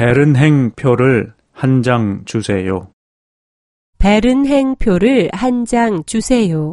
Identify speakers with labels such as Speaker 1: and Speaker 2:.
Speaker 1: 베른행 표를 한 장 주세요.
Speaker 2: 베른행 표를 한 장 주세요.